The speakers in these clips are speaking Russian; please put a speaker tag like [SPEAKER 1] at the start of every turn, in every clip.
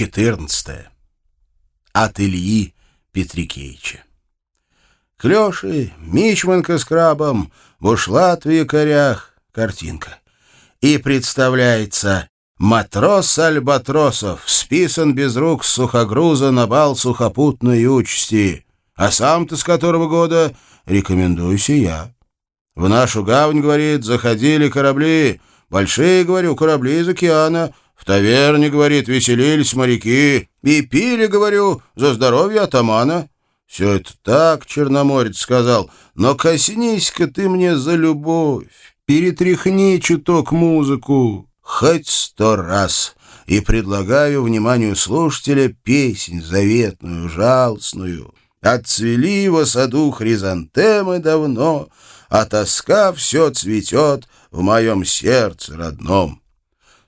[SPEAKER 1] 14. От Ильи Петрикеича. Клёши, Мичманка с крабом, бушлат в якорях, картинка. И представляется матрос Альбатросов, списан без рук с сухогруза на бал сухопутной участи. А сам-то с которого года рекомендуюсь и я. В нашу гавань, говорит, заходили корабли, большие, говорю, корабли из океана, в таверне, говорит, веселились моряки и пили, говорю, за здоровье атамана. Все это так, Черноморец сказал, но коснись-ка ты мне за любовь, перетряхни чуток музыку, хоть сто раз, и предлагаю вниманию слушателя песнь заветную, жалостную. Отцвели во саду хризантемы давно, а тоска все цветет в моем сердце родном.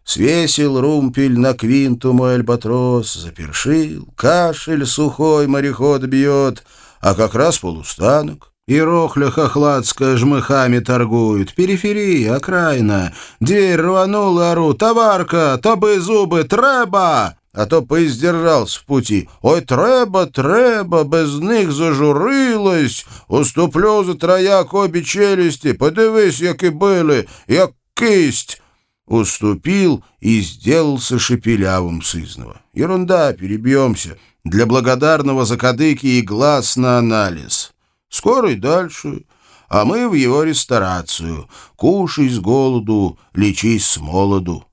[SPEAKER 1] Свесил румпель на квинту мой альбатрос, запершил, кашель сухой мореход бьет, а как раз полустанок. И рохля хохладская жмыхами торгует. Периферия, окраина. Дверь рванула, ору. Товарка, тобы зубы, треба! А то поиздержался в пути. Ой, треба, треба, без них зажурилась. Уступлю за трояк обе челюсти. Подивись, які били, як кисть уступил и сделался шепелявым сызного. Ерунда, перебьемся. Для благодарного закадыки и глаз на анализ. Скоро и дальше. А мы в его ресторацию. Кушай с голоду, лечись с молоду.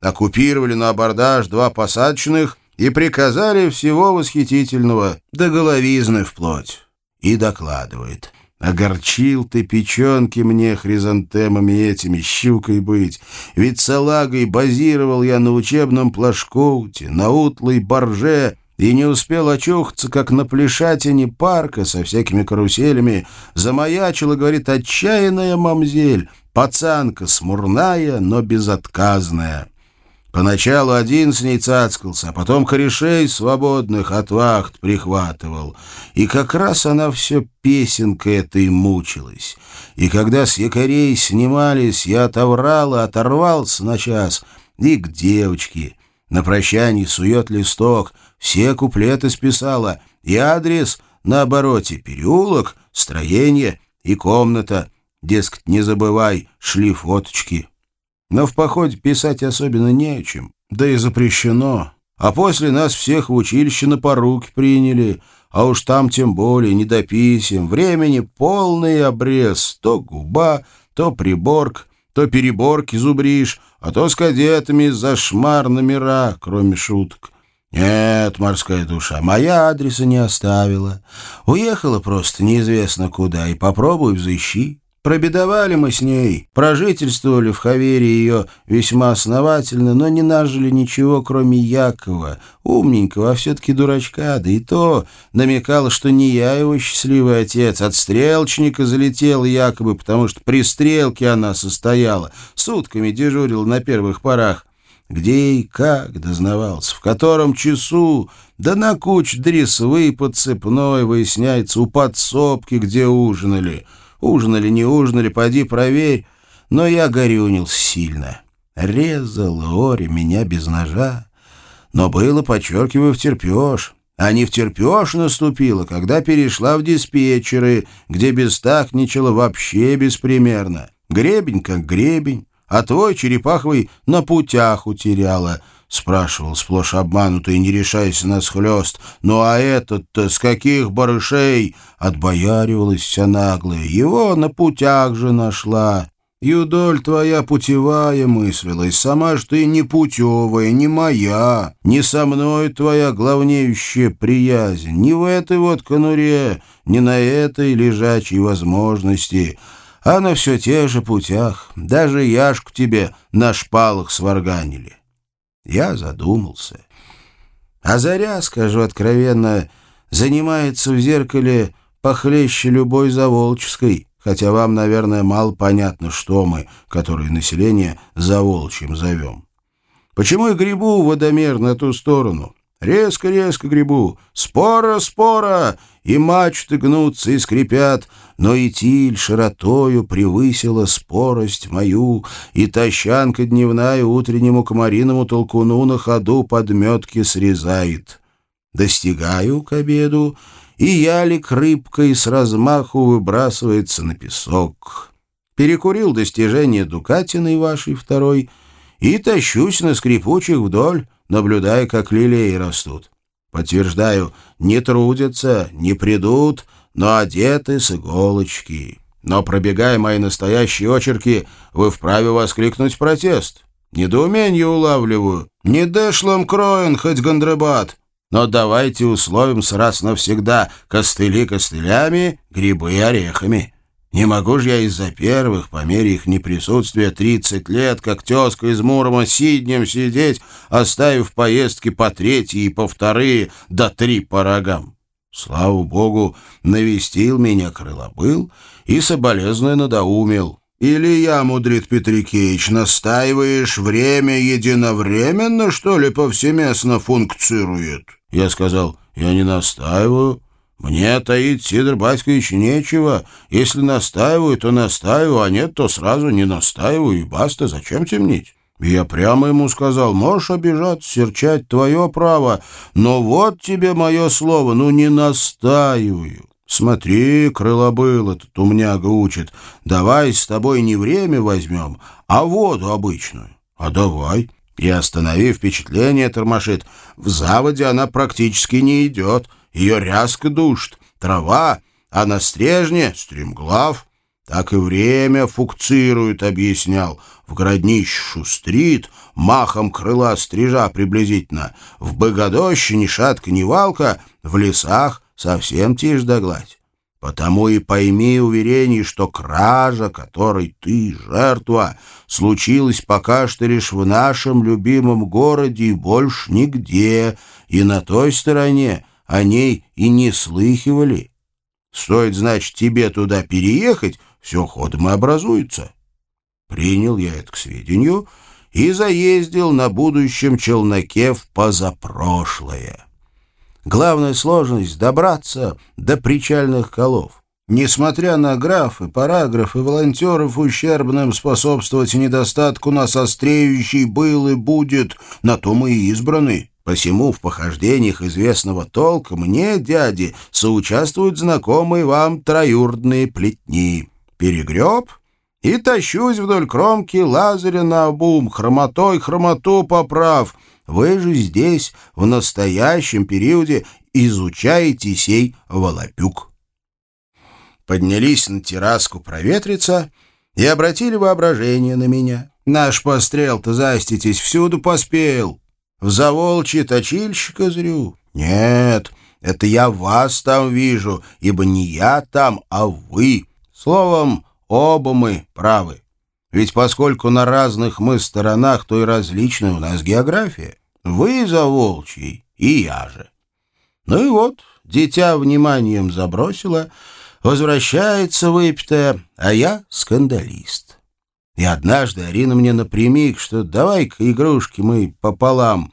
[SPEAKER 1] Оккупировали на абордаж два посадочных и приказали всего восхитительного, до головизны вплоть. И докладывает — Огорчил ты печенки мне хризантемами этими, щукой быть. Ведь салагой базировал я на учебном плашкоуте, на утлой борже, и не успел очухаться, как на плешатине парка со всякими каруселями замаячила, говорит, отчаянная мамзель, пацанка смурная, но безотказная. Поначалу один с ней цацкался, а потом корешей свободных от вахт прихватывал. И как раз она все песенкой этой мучилась. И когда с якорей снимались, я отоврал и оторвался на час. И к девочке. На прощании сует листок, все куплеты списала. И адрес на обороте переулок, строение и комната. Дескать, не забывай, шли фоточки. Но в походе писать особенно не о чем, да и запрещено. А после нас всех в училище на поруки приняли, а уж там тем более не до писем. Времени полный обрез, то губа, то приборг, то переборки зубришь, а то с кадетами за шмар номера, кроме шуток. Нет, морская душа, моя адреса не оставила. Уехала просто неизвестно куда, и попробуй взыщи. Пробедовали мы с ней, прожительствовали в Хавере ее весьма основательно, но не нажили ничего, кроме Якова, умненького, а все-таки дурачка, да и то намекал, что не я его счастливый отец, от стрелочника залетел якобы, потому что при стрелке она состояла, сутками дежурил на первых порах. Где и как дознавался, в котором часу, да на куч дресвы под цепной выясняется у подсобки, где ужинали — Ужинали, не ужинали, поди проверь. Но я горюнился сильно. Резал Ори меня без ножа. Но было, подчеркиваю, втерпеж. А не втерпеж наступило, когда перешла в диспетчеры, где бестахничала вообще беспримерно. Гребень как гребень, а твой черепаховый на путях утеряла —— спрашивал сплошь обманутый, не решаясь на схлёст. «Ну а этот-то с каких барышей?» — отбояривалась вся наглая. «Его на путях же нашла. Юдоль твоя путевая мыслилась, сама ж ты не путевая, не моя, не со мной твоя главнеющая приязнь, не в этой вот конуре, не на этой лежачей возможности» а на все тех же путях. Даже Яшку тебе на шпалах сварганили. Я задумался. А Заря, скажу откровенно, занимается в зеркале похлеще любой заволческой, хотя вам, наверное, мало понятно, что мы, которые население заволчьим зовем. Почему я грибу водомер на ту сторону? Резко-резко грибу, спора-спора, и мачты гнутся и скрипят, но и тиль широтою превысила спорость мою, и тащанка дневная утреннему комариному толкуну на ходу подметки срезает. Достигаю к обеду, и ялик рыбкой с размаху выбрасывается на песок. Перекурил достижение Дукатиной вашей второй и тащусь на скрипучих вдоль, наблюдая, как лилеи растут. Подтверждаю, не трудятся, не придут, но одеты с иголочки. Но, пробегая мои настоящие очерки, вы вправе воскликнуть протест. Недоумение улавливаю. Не дешлом кроен, хоть гондребат. Но давайте условимся раз навсегда костыли костылями, грибы орехами. Не могу же я из-за первых, по мере их неприсутствия, тридцать лет, как тезка из Мурома, сиднем сидеть, оставив поездки по третьи и по вторые, до три по рогам. Слава богу, навестил меня крылобыл и соболезное надоумил. Или я, мудрит Петрикеич, настаиваешь, время единовременно, что ли, повсеместно функцирует? Я сказал, я не настаиваю, мне таить, Сидор Батькович, нечего. Если настаиваю, то настаиваю, а нет, то сразу не настаиваю, и баста, зачем темнить? Я прямо ему сказал, можешь обижаться, серчать, твое право, но вот тебе мое слово, ну не настаиваю. Смотри, крылобыл этот умняга учит, давай с тобой не время возьмем, а воду обычную. А давай. И, остановив впечатление, тормошит. В заводе она практически не идет, ее рязко душит, трава, а на стрежне — стремглав. Так и время фукцирует, объяснял. В городнище шустрит, махом крыла стрижа приблизительно. В богодоще ни шатка, ни валка, в лесах совсем тишь да гладь. Потому и пойми уверений, что кража, которой ты жертва, случилась пока что лишь в нашем любимом городе и больше нигде, и на той стороне о ней и не слыхивали. Стоит, значит, тебе туда переехать, все ходом и образуется. Принял я это к сведению и заездил на будущем челноке в позапрошлое. Главная сложность — добраться до причальных колов. Несмотря на графы, параграфы, волонтеров ущербным способствовать недостатку нас остреющий был и будет, на то мы и избраны. Посему в похождениях известного толка мне, дяди, соучаствуют знакомые вам троюродные плетни. Перегреб и тащусь вдоль кромки Лазаря на обум, хромотой хромоту поправ. Вы же здесь, в настоящем периоде, изучаете сей волопюк. Поднялись на терраску проветриться и обратили воображение на меня. Наш пострел-то, заститесь, всюду поспел. В заволчье точильщика зрю? Нет, это я вас там вижу, ибо не я там, а вы. Словом, оба мы правы. Ведь поскольку на разных мы сторонах, то и различная у нас география. Вы заволчий, и я же. Ну и вот, дитя вниманием забросила, возвращается выпитая, а я скандалист. И однажды Арина мне напрямик, что давай-ка игрушки мы пополам.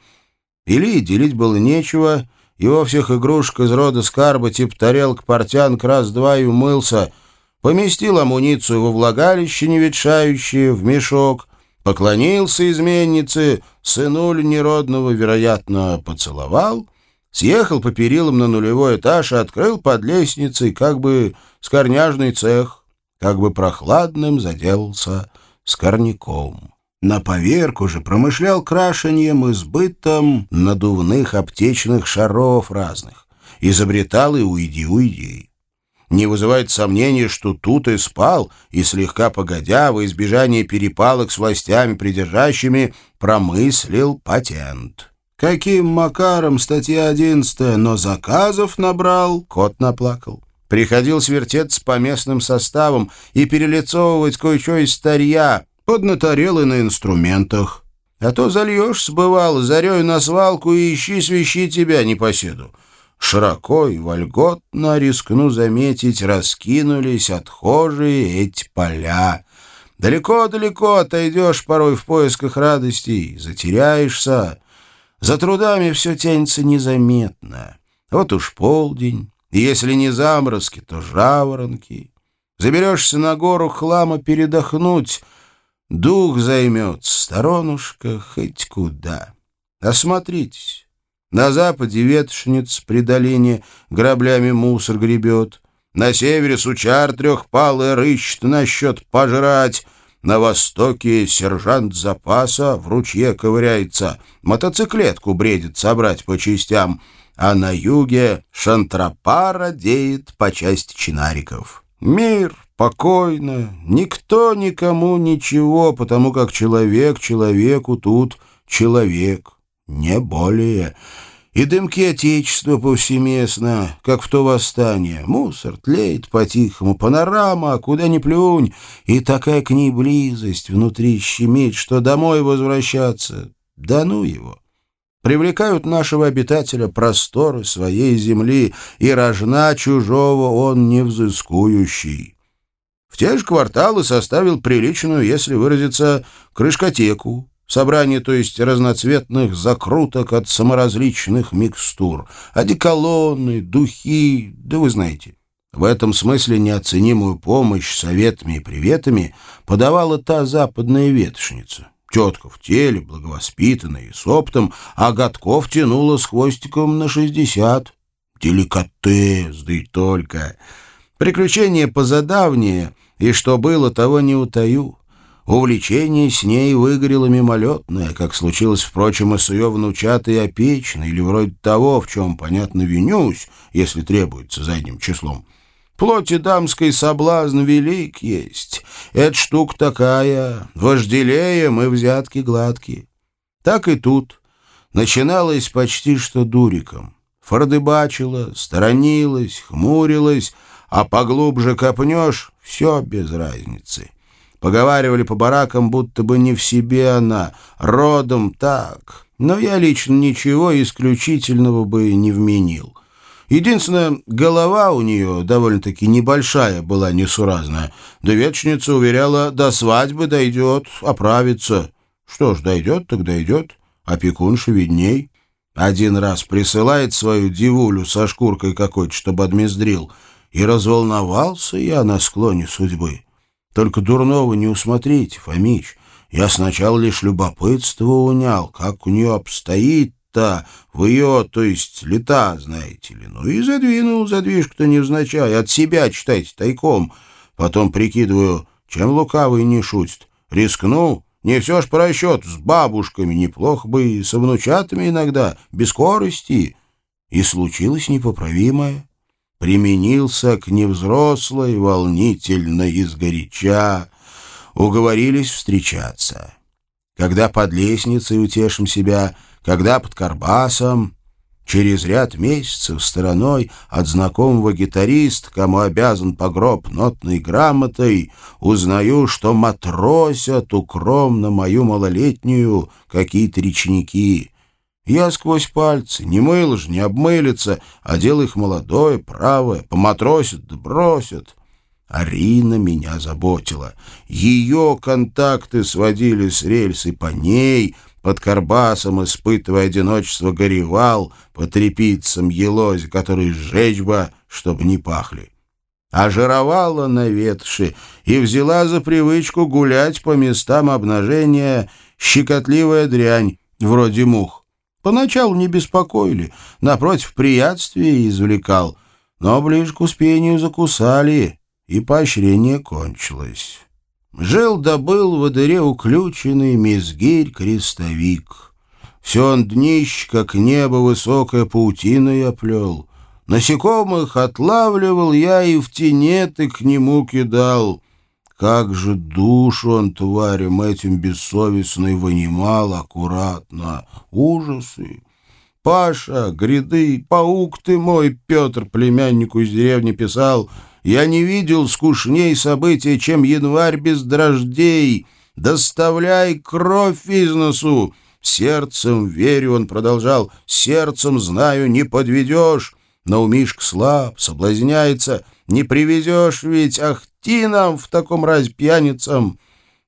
[SPEAKER 1] Или делить было нечего, и во всех игрушек из рода скарба тип тарелка, портянок раз-два и умылся, поместил амуницию во влагалище неветшающее, в мешок, поклонился изменнице, сынуль неродного, вероятно, поцеловал, съехал по перилам на нулевой этаж и открыл под лестницей как бы скорняжный цех, как бы прохладным заделался скорняком. На поверку же промышлял крашением и сбытом надувных аптечных шаров разных. Изобретал и уйди-уйди. Не вызывает сомнения, что тут и спал, и слегка погодя, во избежание перепалок с властями придержащими, промыслил патент. Каким макаром, статья 11, но заказов набрал, кот наплакал. Приходил свертеться по местным составам и перелицовывать кое-что из старья, поднаторел и на инструментах. А то зальешь, сбывал, зарею на свалку и ищи свищи тебя, непоседу. Широко и вольготно, рискну заметить, раскинулись отхожие эти поля. Далеко-далеко отойдешь порой в поисках радостей, затеряешься. За трудами все тянется незаметно. Вот уж полдень, если не заморозки, то жаворонки. Заберешься на гору хлама передохнуть, дух займет, сторонушка хоть куда. Осмотритесь. На западе ветошниц при долине граблями мусор гребет. На севере сучар трехпалый рыщет насчет пожрать. На востоке сержант запаса в ручье ковыряется, мотоциклетку бредит собрать по частям, а на юге шантропара деет по части чинариков. Мир, покойно, никто никому ничего, потому как человек человеку тут человек, не более. И дымки Отечества повсеместно, как в то восстание. Мусор тлеет по-тихому, панорама, куда ни плюнь. И такая к ней близость внутри щемит, что домой возвращаться. Да ну его! Привлекают нашего обитателя просторы своей земли, и рожна чужого он невзыскующий. В те же кварталы составил приличную, если выразиться, крышкотеку, Собрание, то есть разноцветных закруток от саморазличных микстур, одеколоны, духи, да вы знаете. В этом смысле неоценимую помощь советами и приветами подавала та западная ветошница. Тетка в теле, благовоспитанная и с оптом, а годков тянула с хвостиком на шестьдесят. Деликатес, да и только. Приключения позадавние, и что было, того не утаю. Увлечение с ней выгорело мимолетное, как случилось, впрочем, и с ее внучатой опечной, или вроде того, в чем, понятно, винюсь, если требуется задним числом. Плоти дамской соблазн велик есть. Эта штука такая, вожделеем и взятки гладкие. Так и тут. Начиналось почти что дуриком. Фордыбачила, сторонилась, хмурилась, а поглубже копнешь — все без разницы. Поговаривали по баракам, будто бы не в себе она, родом так. Но я лично ничего исключительного бы не вменил. Единственное, голова у нее довольно-таки небольшая была, несуразная. Да ветчница уверяла, до свадьбы дойдет, оправится. Что ж, дойдет, так дойдет. Опекунша видней. Один раз присылает свою дивулю со шкуркой какой-то, чтобы отмездрил. И разволновался я на склоне судьбы. Только дурного не усмотрите, Фомич. Я сначала лишь любопытство унял, как у нее обстоит-то в ее, то есть лета, знаете ли. Ну и задвинул задвижку-то невзначай, от себя, читайте, тайком. Потом прикидываю, чем лукавый не шутит. Рискну, не все ж по расчету, с бабушками, неплохо бы и со внучатами иногда, без скорости. И случилось непоправимое применился к невзрослой волнительно изгоряча, уговорились встречаться. Когда под лестницей утешим себя, когда под карбасом, через ряд месяцев стороной от знакомого гитариста, кому обязан погроб нотной грамотой, узнаю, что матросят укромно мою малолетнюю какие-то речники — я сквозь пальцы, не мыл же, не обмылится, а дело их молодое, правое, поматросят да бросят. Арина меня заботила. Ее контакты сводили с рельсы по ней, под карбасом, испытывая одиночество, горевал, по трепицам елозь, который сжечь бы, чтобы не пахли. А жировала на ветше и взяла за привычку гулять по местам обнажения щекотливая дрянь, вроде мух. Поначалу не беспокоили, напротив, приятствия извлекал, но ближе к успению закусали, и поощрение кончилось. Жил добыл в дыре уключенный мизгирь-крестовик. Все он днищ, как небо высокое паутиной оплел. Насекомых отлавливал я и в тенеты к нему кидал. Как же душу он тварям этим бессовестно вынимал аккуратно. Ужасы! Паша, гряды, паук ты мой, Петр, племяннику из деревни писал, я не видел скучней события, чем январь без дрождей. Доставляй кровь из носу. Сердцем верю, он продолжал, сердцем знаю, не подведешь. Но Мишка слаб, соблазняется, не привезешь ведь, ах идти нам в таком разе пьяницам.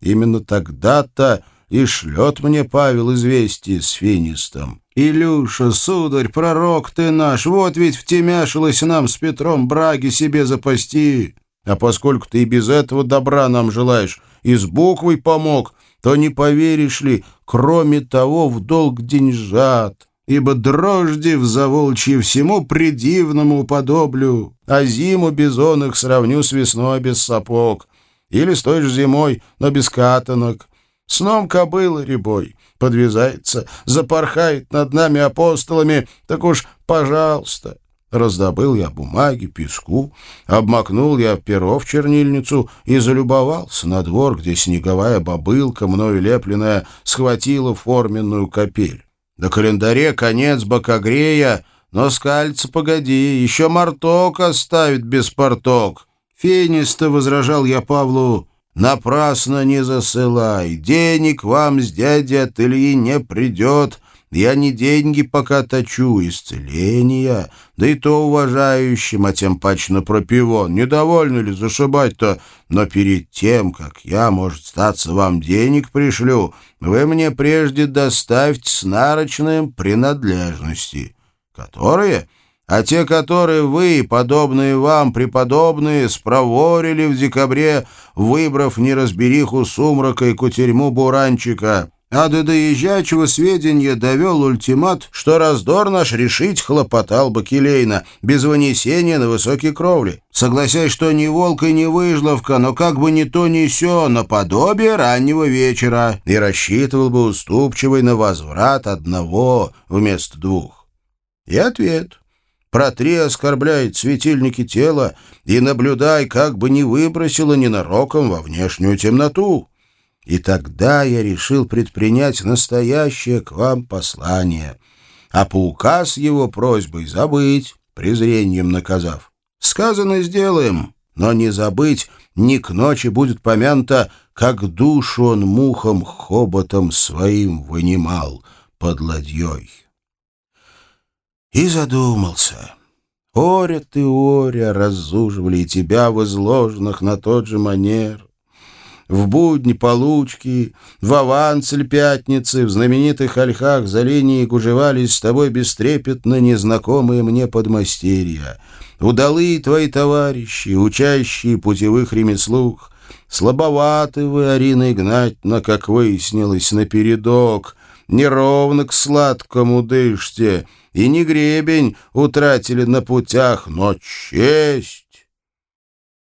[SPEAKER 1] Именно тогда-то и шлет мне Павел известие с финистом. «Илюша, сударь, пророк ты наш, вот ведь втемяшилось нам с Петром браги себе запасти. А поскольку ты и без этого добра нам желаешь, и с буквой помог, то не поверишь ли, кроме того, в долг деньжат, ибо дрожди в заволчье всему предивному подоблю, а зиму бизон их сравню с весной без сапог, или с той же зимой, но без катанок. Сном кобылы ребой подвязается, запорхает над нами апостолами, так уж, пожалуйста, Раздобыл я бумаги, песку, обмакнул я перо в чернильницу и залюбовался на двор, где снеговая бобылка, мною лепленная, схватила форменную капель. До календаре конец бокогрея, но скальца погоди, еще марток оставит без порток. Фенисто возражал я Павлу, напрасно не засылай, денег вам с дяди от Ильи не придет, я не деньги пока точу, исцеления, да и то уважающим, а тем паче на пропивон. Недовольны ли зашибать-то? Но перед тем, как я, может, статься вам денег пришлю, вы мне прежде доставьте с принадлежности, которые а те, которые вы, подобные вам, преподобные, спроворили в декабре, выбрав неразбериху сумрака и кутерьму буранчика а до доезжачего сведения довел ультимат, что раздор наш решить хлопотал Бакелейна, без вынесения на высокие кровли. Согласясь, что ни волк и ни выжловка, но как бы ни то ни сё, наподобие раннего вечера, и рассчитывал бы уступчивый на возврат одного вместо двух. И ответ. Протри оскорбляет светильники тела и наблюдай, как бы не выбросило ненароком во внешнюю темноту. И тогда я решил предпринять настоящее к вам послание, а по указ его просьбой забыть, презрением наказав. Сказано сделаем, но не забыть, ни к ночи будет помянуто, как душу он мухом хоботом своим вынимал под ладьей. И задумался. Оря ты, оря, разуживали тебя в изложенных на тот же манер в будни получки, в авансель пятницы, в знаменитых ольхах за линией гужевались с тобой бестрепетно незнакомые мне подмастерья. Удалые твои товарищи, учащие путевых ремеслух, слабоваты вы, Арина Игнатьевна, как выяснилось, напередок, неровно к сладкому дышьте, и не гребень утратили на путях, но честь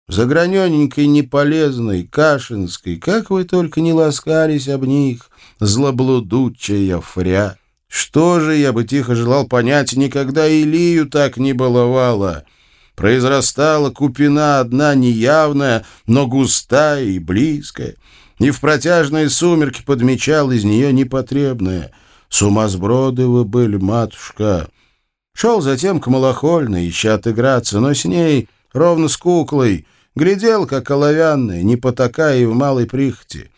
[SPEAKER 1] Загранененькой, неполезной, кашинской, как вы только не ласкались об них, злоблудучая фря. Что же, я бы тихо желал понять, никогда Илию так не баловала. Произрастала купина одна неявная, но густая и близкая, и в протяжные сумерки подмечал из нее непотребное. Сумасброды вы были, матушка. Шел затем к малохольной, ища отыграться, но с ней, ровно с куклой, Глядел, как оловянная, не потакая и в малой прихоти.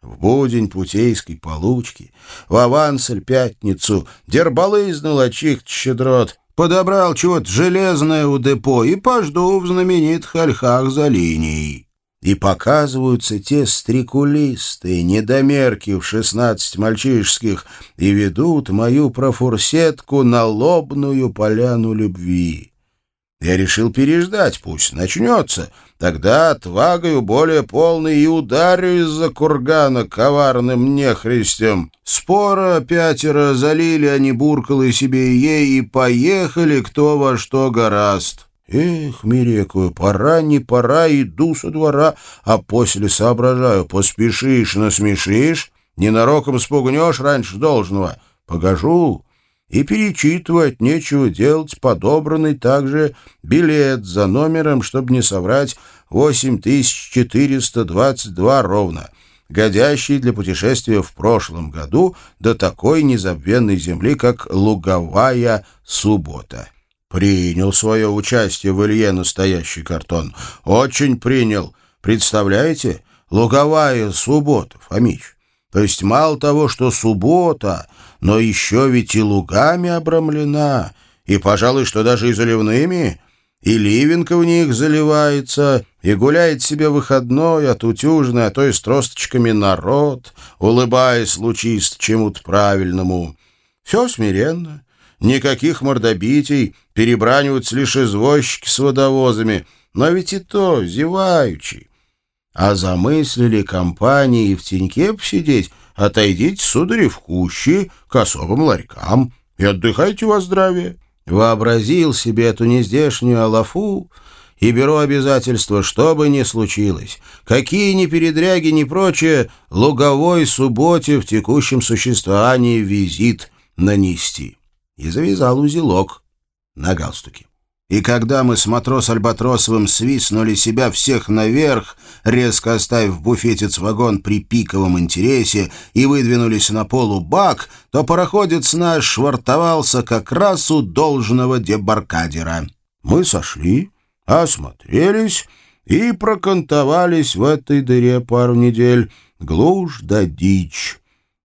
[SPEAKER 1] В будень путейской получки, в авансель пятницу, дербалызнул очих щедрот, подобрал чего-то железное у депо и пожду в знаменитых ольхах за линией. И показываются те стрекулистые недомерки в шестнадцать мальчишских и ведут мою профурсетку на лобную поляну любви. Я решил переждать, пусть начнется. Тогда отвагою более полной и ударю из-за кургана коварным нехристем. Спора пятеро залили они буркалы себе и ей, и поехали кто во что гораст. Эх, Мирекую, пора, не пора, иду со двора, а после соображаю, поспешишь, насмешишь, ненароком спугнешь раньше должного. Погожу, и перечитывать нечего делать подобранный также билет за номером, чтобы не соврать, 8422 ровно, годящий для путешествия в прошлом году до такой незабвенной земли, как Луговая суббота. Принял свое участие в Илье настоящий картон. Очень принял. Представляете? Луговая суббота, Фомич. То есть мало того, что суббота, но еще ведь и лугами обрамлена, и, пожалуй, что даже и заливными, и ливенка в них заливается, и гуляет себе выходной, отутюжный, а то и с тросточками народ, улыбаясь лучист чему-то правильному. Все смиренно, никаких мордобитий, перебраниваются лишь извозчики с водовозами, но ведь и то зеваючи. А замыслили компании в теньке посидеть, отойдите, судари, в кущи к особым ларькам и отдыхайте во здравие. Вообразил себе эту нездешнюю алафу и беру обязательство, что бы ни случилось, какие ни передряги, ни прочее, луговой субботе в текущем существовании визит нанести. И завязал узелок на галстуке. И когда мы с матрос Альбатросовым свистнули себя всех наверх, резко оставив буфетец вагон при пиковом интересе и выдвинулись на полу бак, то пароходец наш швартовался как раз у должного дебаркадера. Мы сошли, осмотрелись и прокантовались в этой дыре пару недель. Глушь да дичь.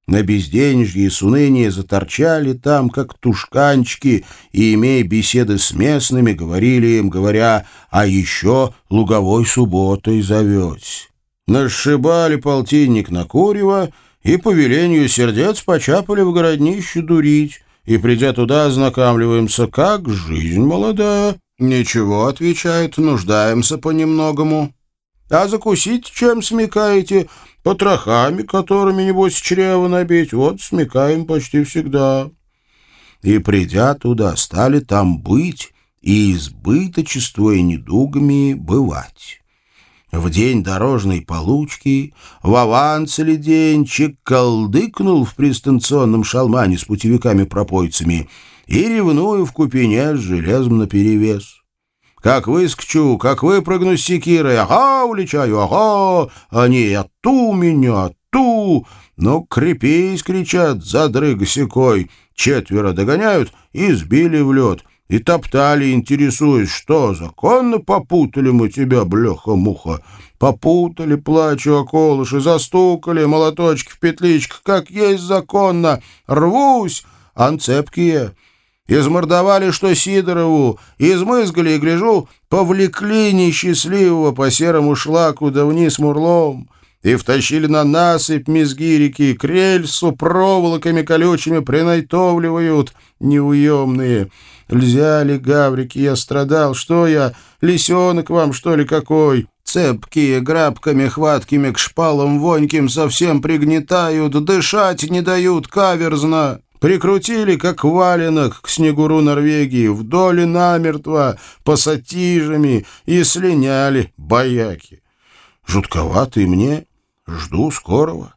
[SPEAKER 1] На безденежье и с уныние заторчали там, как тушканчики, и, имея беседы с местными, говорили им, говоря, «А еще луговой субботой зовете». Нашибали полтинник на курево и по велению сердец почапали в городнище дурить, и, придя туда, ознакомливаемся, как жизнь молодая. «Ничего», — отвечает, — «нуждаемся понемногому». «А закусить чем смекаете?» Потрохами, которыми, небось, чрево набить, вот смекаем почти всегда. И, придя туда, стали там быть и избыточествуя недугами бывать. В день дорожной получки в аванселе денчик колдыкнул в пристанционном шалмане с путевиками-пропойцами и ревную в купине с железом наперевес. Как выскочу, как выпрыгну с секирой, ага, улечаю, ага, они ту меня, ту. Ну, крепись, кричат, задрыг секой. Четверо догоняют и сбили в лед. И топтали, интересуясь, что, законно попутали мы тебя, блеха-муха? Попутали, плачу, околыши, застукали, молоточки в петличках, как есть законно. Рвусь, анцепкие. Измордовали, что Сидорову, измызгали и, гляжу, повлекли несчастливого по серому шлаку да вниз мурлом и втащили на насыпь мизгирики, к рельсу проволоками колючими принайтовливают неуемные. Взяли гаврики, я страдал, что я, лисенок вам, что ли, какой? Цепкие, грабками хваткими к шпалам воньким совсем пригнетают, дышать не дают каверзно. Прикрутили, как валенок, к снегуру Норвегии, вдоль намертво, пассатижами, и слиняли бояки. Жутковато и мне, жду скорого.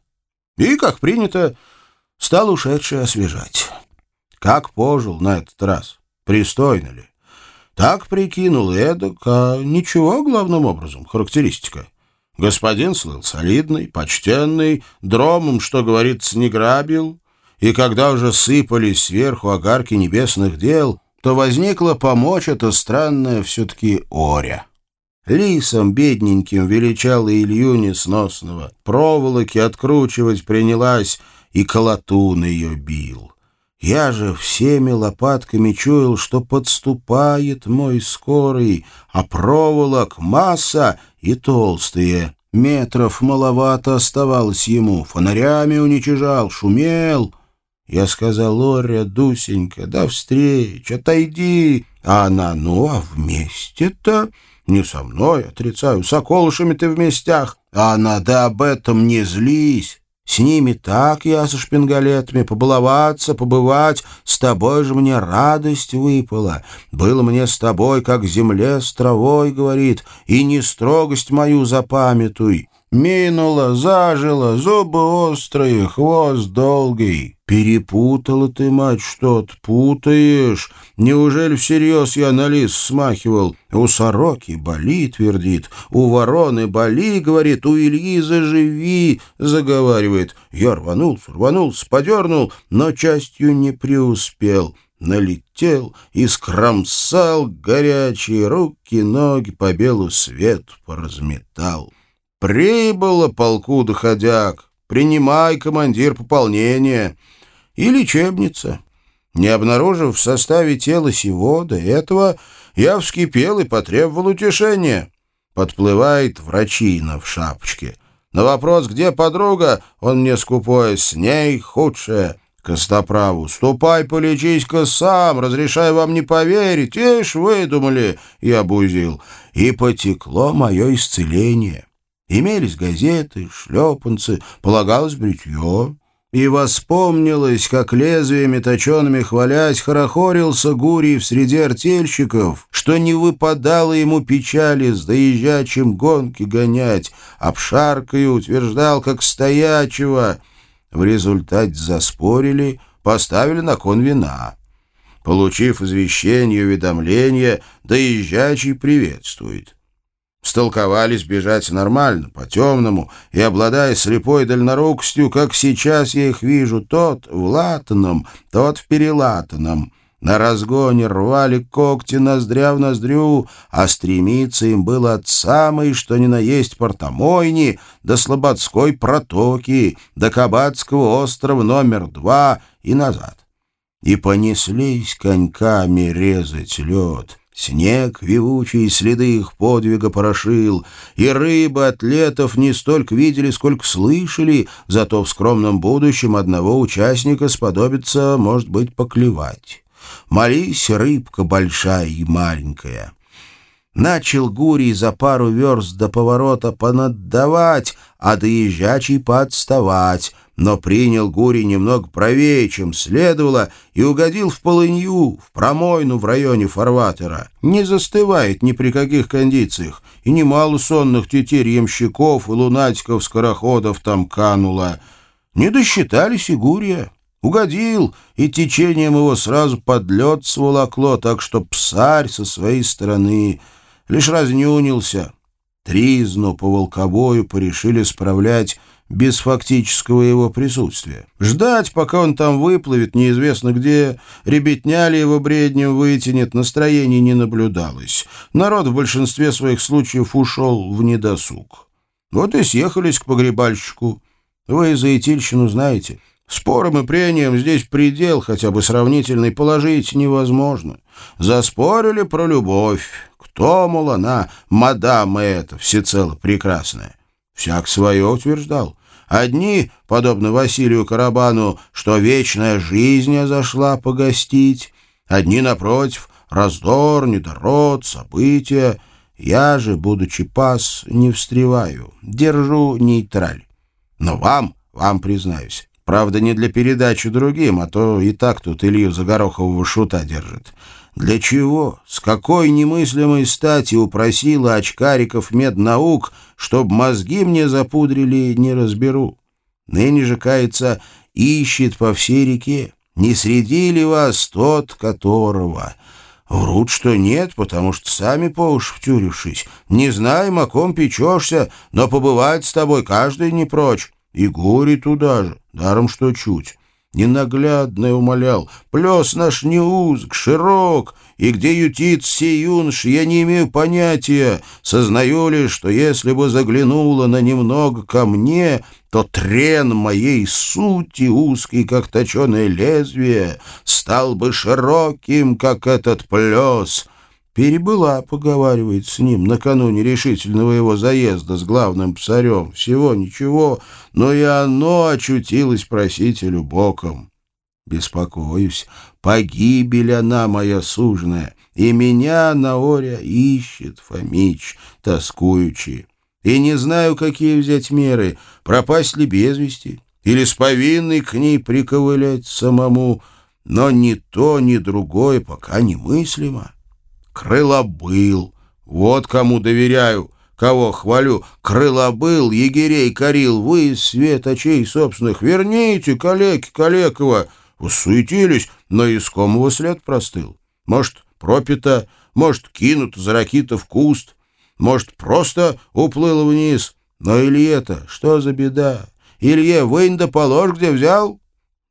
[SPEAKER 1] И, как принято, стал ушедший освежать. Как пожил на этот раз? Пристойно ли? Так прикинул эдак, а ничего главным образом, характеристика. Господин слыл солидный, почтенный, дромом, что говорится, не грабил, и когда уже сыпались сверху огарки небесных дел, то возникло помочь это странное все-таки Оря. Лисом бедненьким величала Илью несносного, проволоки откручивать принялась, и колотун ее бил. Я же всеми лопатками чуял, что подступает мой скорый, а проволок масса и толстые. Метров маловато оставалось ему, фонарями уничижал, шумел — я сказал, Лоря, Дусенька, до встреч, отойди. А она, ну, а вместе-то? Не со мной, отрицаю, с околышами ты в местях. А она, да об этом не злись. С ними так я со шпингалетами побаловаться, побывать. С тобой же мне радость выпала. Было мне с тобой, как земле с травой, говорит, и не строгость мою запамятуй. Минуло, зажило, зубы острые, хвост долгий. Перепутала ты, мать, что-то, путаешь. Неужели всерьез я на лис смахивал? У сороки боли, твердит, у вороны боли, говорит, у Ильи заживи, заговаривает. Я рванулся, рванулся, подернул, но частью не преуспел налетел и скромсал горячие руки, ноги по белу свету поразметал. Прибыло полку доходяг. Принимай, командир, пополнение. И лечебница. Не обнаружив в составе тела сего до этого, я вскипел и потребовал утешения. Подплывает врачина в шапочке. На вопрос, где подруга, он мне скупое, с ней худшее. Костоправу, ступай полечись-ка сам, разрешаю вам не поверить. Ишь, выдумали, я бузил. и потекло мое исцеление. Имелись газеты, шлепанцы, полагалось бритье. И воспомнилось, как лезвиями точеными хвалясь, хорохорился Гурий в среде артельщиков, что не выпадало ему печали с доезжачим гонки гонять, обшаркою утверждал, как стоячего. В результате заспорили, поставили на кон вина. Получив извещение и уведомление, доезжачий приветствует. Столковались бежать нормально, по-темному, и, обладая слепой дальнорукостью, как сейчас я их вижу, тот в латаном, тот в перелатанном. На разгоне рвали когти ноздря в ноздрю, а стремиться им было от самой, что ни на есть портомойни, до Слободской протоки, до Кабацкого острова номер два и назад. И понеслись коньками резать лед. Снег, вивучий, следы их подвига порошил, и рыбы атлетов не столько видели, сколько слышали, зато в скромном будущем одного участника сподобится, может быть, поклевать. Молись, рыбка большая и маленькая. Начал Гурий за пару верст до поворота понаддавать, а доезжачий подставать — но принял Гурий немного правее, чем следовало, и угодил в полынью, в промойну в районе фарватера. Не застывает ни при каких кондициях, и немало сонных тетерь ямщиков и лунатиков-скороходов там кануло. Не досчитались и Гурия. Угодил, и течением его сразу под лед сволокло, так что псарь со своей стороны лишь разнюнился. Тризну по волковою порешили справлять без фактического его присутствия. Ждать, пока он там выплывет, неизвестно где, ребятня ли его бреднем вытянет, настроений не наблюдалось. Народ в большинстве своих случаев ушел в недосуг. Вот и съехались к погребальщику. Вы за Итильщину знаете. Спором и прением здесь предел хотя бы сравнительный положить невозможно. Заспорили про любовь. Кто, мол, она, мадам эта, всецело прекрасная? Всяк свое утверждал. Одни, подобно Василию Карабану, что вечная жизнь зашла погостить, одни, напротив, раздор, недород, события. Я же, будучи пас, не встреваю, держу нейтраль. Но вам, вам признаюсь, правда, не для передачи другим, а то и так тут Илью Загорохового шута держит. Для чего, с какой немыслимой стати упросила очкариков меднаук, чтоб мозги мне запудрили, не разберу. Ныне же, кается, ищет по всей реке. Не среди ли вас тот, которого... Врут, что нет, потому что сами по уж втюрившись. Не знаем, о ком печешься, но побывать с тобой каждый не прочь. И горе туда же, даром что чуть ненаглядное умолял. Плес наш не узк, широк, и где ютит сей юнош, я не имею понятия. Сознаю лишь, что если бы заглянула на немного ко мне, то трен моей сути, узкий, как точеное лезвие, стал бы широким, как этот плес». Перебыла, поговаривает с ним, накануне решительного его заезда с главным псарем. Всего ничего, но и оно очутилось просителю боком. Беспокоюсь, погибель она моя сужная, и меня на оре ищет Фомич, тоскуючи. И не знаю, какие взять меры, пропасть ли без вести, или с повинной к ней приковылять самому, но ни то, ни другое пока немыслимо. Крылобыл. Вот кому доверяю, кого хвалю. Крылобыл, егерей корил, вы из свет очей собственных. Верните, калеки Калекова. Усуетились, но искомого след простыл. Может, пропито, может, кинут за ракита в куст, может, просто уплыл вниз. Но Илье-то, что за беда? Илье, вынь да положь, где взял.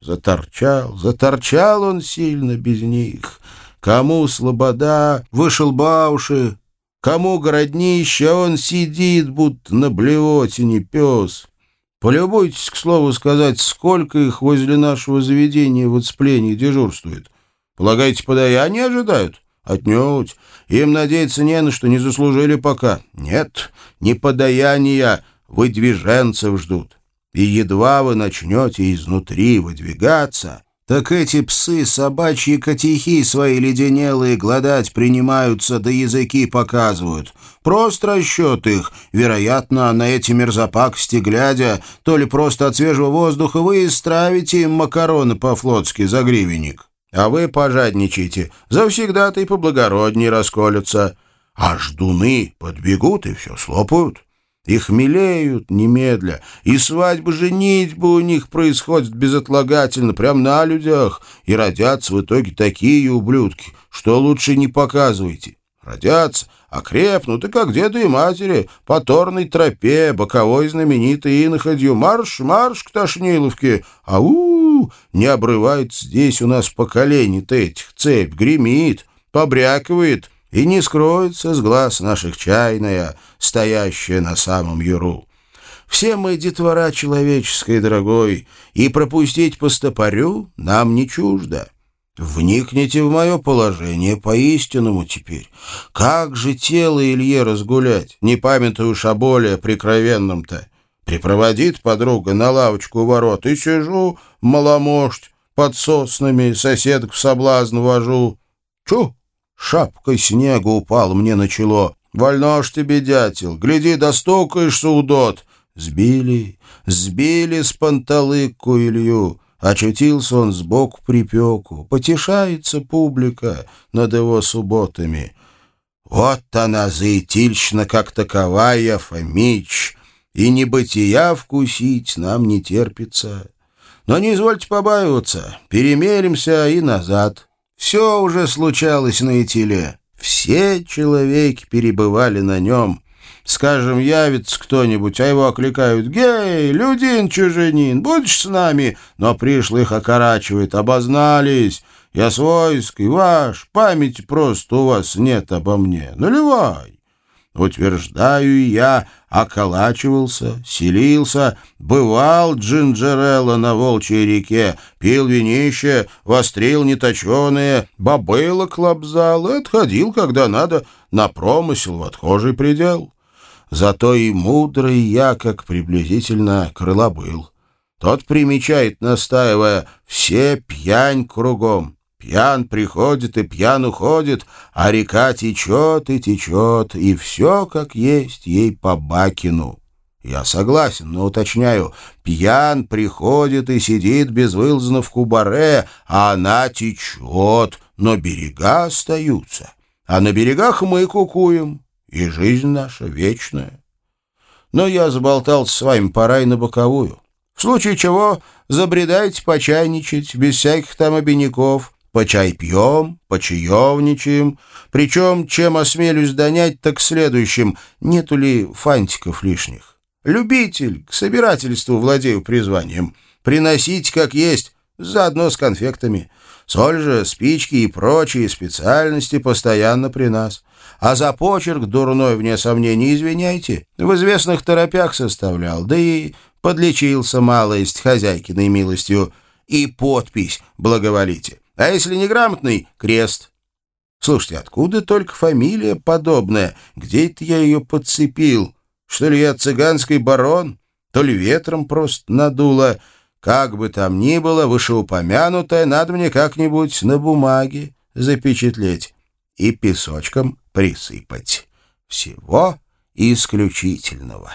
[SPEAKER 1] Заторчал, заторчал он сильно без них. Кому слобода, вышел бауши, кому городнище, он сидит, будто на блевотине пес. Полюбуйтесь, к слову сказать, сколько их возле нашего заведения в отцеплении дежурствует. Полагаете, подаяние ожидают? Отнюдь. Им надеяться не на что, не заслужили пока. Нет, не подаяния, выдвиженцев ждут. И едва вы начнете изнутри выдвигаться, Так эти псы собачьи котихи свои леденелые гладать принимаются, да языки показывают. Просто расчет их. Вероятно, на эти мерзопакости глядя, то ли просто от свежего воздуха вы истравите им макароны по-флотски за гривенник. А вы пожадничайте. Завсегда-то и поблагородней расколются. А ждуны подбегут и все слопают. Их милеют немедля, и свадьба женитьба у них происходит безотлагательно, прямо на людях, и родятся в итоге такие ублюдки, что лучше не показывайте. Родятся, окрепнут, и как деды и матери, по торной тропе, боковой знаменитой иноходью, марш, марш к Тошниловке, ау, не обрывается здесь у нас поколений-то этих, цепь гремит, побрякивает, и не скроется с глаз наших чайная, стоящая на самом юру. Все мы детвора человеческой, дорогой, и пропустить по стопорю нам не чуждо. Вникните в мое положение по-истинному теперь. Как же тело Илье разгулять, не памятуя уж о более прикровенном-то? Припроводит подруга на лавочку ворот, и сижу, маломощь, под соснами, соседок в соблазн вожу. Чу, Шапкой снега упал мне на чело. «Вольно ж тебе, дятел, гляди, достукаешься, удот!» Сбили, сбили с панталыку Илью. Очутился он сбоку припеку. Потешается публика над его субботами. Вот она, заитильщина как таковая, Фомич, и небытия вкусить нам не терпится. Но не извольте побаиваться, перемеримся и назад. Все уже случалось на Итиле. Все человеки перебывали на нем. Скажем, явится кто-нибудь, а его окликают «Гей, людин чуженин, будешь с нами?» Но пришлых окорачивает, обознались. Я свойский, ваш, памяти просто у вас нет обо мне. Наливай. Утверждаю я, околачивался, селился, бывал Джинджерелло на Волчьей реке, пил винище, вострил неточеные, бобылок лобзал и отходил, когда надо, на промысел в отхожий предел. Зато и мудрый я, как приблизительно, крыла был. Тот примечает, настаивая, все пьянь кругом. Пьян приходит и пьян уходит, а река течет и течет, и все, как есть, ей по бакину. Я согласен, но уточняю, пьян приходит и сидит безвылазно в кубаре, а она течет, но берега остаются. А на берегах мы кукуем, и жизнь наша вечная. Но я заболтался с вами, пора и на боковую. В случае чего забредайте почайничать, без всяких там обиняков, по чай пьем, почаевничаем. Причем, чем осмелюсь донять, так следующим. Нету ли фантиков лишних? Любитель, к собирательству владею призванием. Приносить как есть, заодно с конфектами. Соль же, спички и прочие специальности постоянно при нас. А за почерк дурной, вне сомнений, извиняйте. В известных торопях составлял, да и подлечился малость хозяйкиной милостью. И подпись благоволите. А если неграмотный — крест. Слушайте, откуда только фамилия подобная? Где это я ее подцепил? Что ли я цыганский барон? То ли ветром просто надуло? Как бы там ни было, вышеупомянутое надо мне как-нибудь на бумаге запечатлеть и песочком присыпать. Всего исключительного.